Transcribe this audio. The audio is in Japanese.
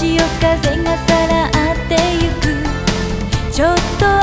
潮風がさらってゆく。ちょっと